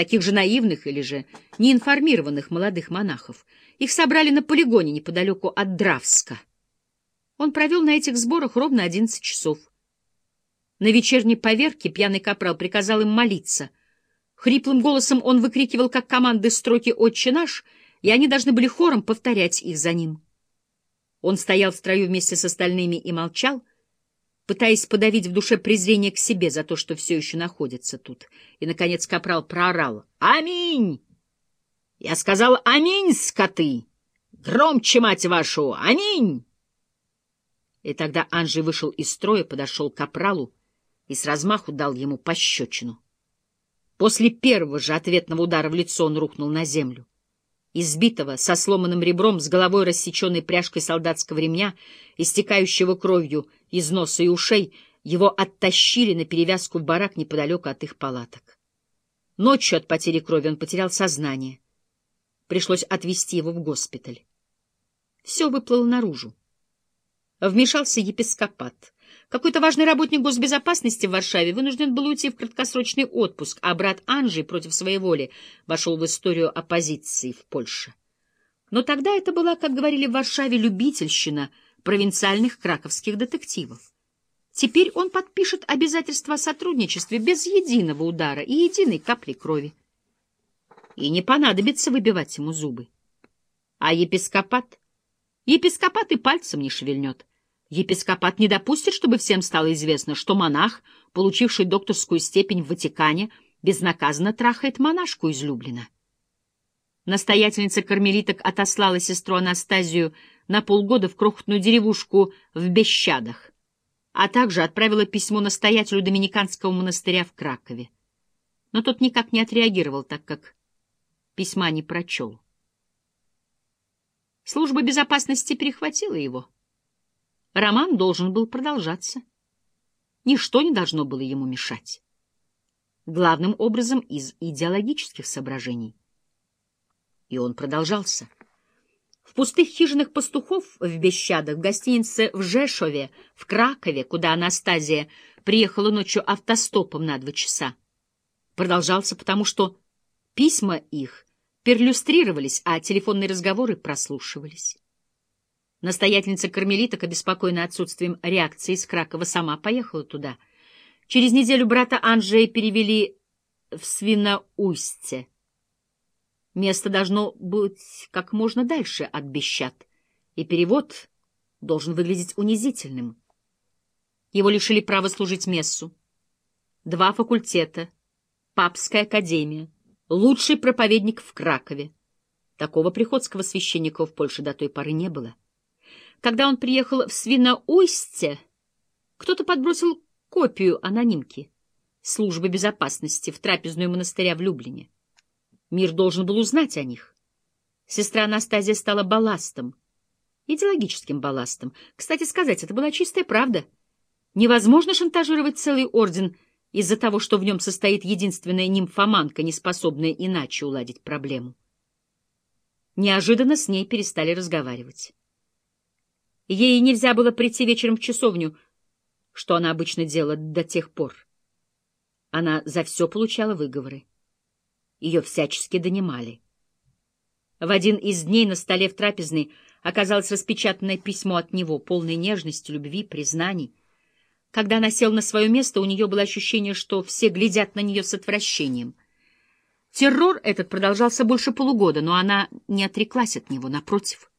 таких же наивных или же неинформированных молодых монахов. Их собрали на полигоне неподалеку от Дравска. Он провел на этих сборах ровно одиннадцать часов. На вечерней поверке пьяный капрал приказал им молиться. Хриплым голосом он выкрикивал, как команды строки «Отче наш», и они должны были хором повторять их за ним. Он стоял в строю вместе с остальными и молчал, пытаясь подавить в душе презрение к себе за то, что все еще находится тут. И, наконец, капрал проорал «Аминь!» «Я сказал «Аминь, скоты!» «Громче, мать вашу! Аминь!» И тогда Анжей вышел из строя, подошел к капралу и с размаху дал ему пощечину. После первого же ответного удара в лицо он рухнул на землю избитого, со сломанным ребром, с головой рассеченной пряжкой солдатского ремня, истекающего кровью из носа и ушей, его оттащили на перевязку в барак неподалеку от их палаток. Ночью от потери крови он потерял сознание. Пришлось отвезти его в госпиталь. Все выплыло наружу. Вмешался епископат. Какой-то важный работник госбезопасности в Варшаве вынужден был уйти в краткосрочный отпуск, а брат Анжи против своей воли вошел в историю оппозиции в Польше. Но тогда это была, как говорили в Варшаве, любительщина провинциальных краковских детективов. Теперь он подпишет обязательства о сотрудничестве без единого удара и единой капли крови. И не понадобится выбивать ему зубы. А епископат? Епископат и пальцем не шевельнет. Епископат не допустит, чтобы всем стало известно, что монах, получивший докторскую степень в Ватикане, безнаказанно трахает монашку излюбленно. Настоятельница кармелиток отослала сестру Анастазию на полгода в крохотную деревушку в Бещадах, а также отправила письмо настоятелю Доминиканского монастыря в Кракове. Но тот никак не отреагировал, так как письма не прочел. Служба безопасности перехватила его. Роман должен был продолжаться. Ничто не должно было ему мешать. Главным образом из идеологических соображений. И он продолжался. В пустых хижинах пастухов в Бещадах, в гостинице в Жешове, в Кракове, куда Анастазия приехала ночью автостопом на два часа. Продолжался потому, что письма их перлюстрировались, а телефонные разговоры прослушивались. Настоятельница кармелиток, обеспокоенная отсутствием реакции из Кракова, сама поехала туда. Через неделю брата Анджея перевели в Свиноустье. Место должно быть как можно дальше от Бещат, и перевод должен выглядеть унизительным. Его лишили права служить мессу. Два факультета, папская академия, лучший проповедник в Кракове. Такого приходского священника в Польше до той поры не было. Когда он приехал в Свиноустье, кто-то подбросил копию анонимки службы безопасности в трапезную монастыря в Люблине. Мир должен был узнать о них. Сестра Анастазия стала балластом, идеологическим балластом. Кстати сказать, это была чистая правда. Невозможно шантажировать целый орден из-за того, что в нем состоит единственная нимфоманка, не способная иначе уладить проблему. Неожиданно с ней перестали разговаривать. Ей нельзя было прийти вечером в часовню, что она обычно делала до тех пор. Она за все получала выговоры. Ее всячески донимали. В один из дней на столе в трапезной оказалось распечатанное письмо от него, полное нежности, любви, признаний. Когда она села на свое место, у нее было ощущение, что все глядят на нее с отвращением. Террор этот продолжался больше полугода, но она не отреклась от него, напротив.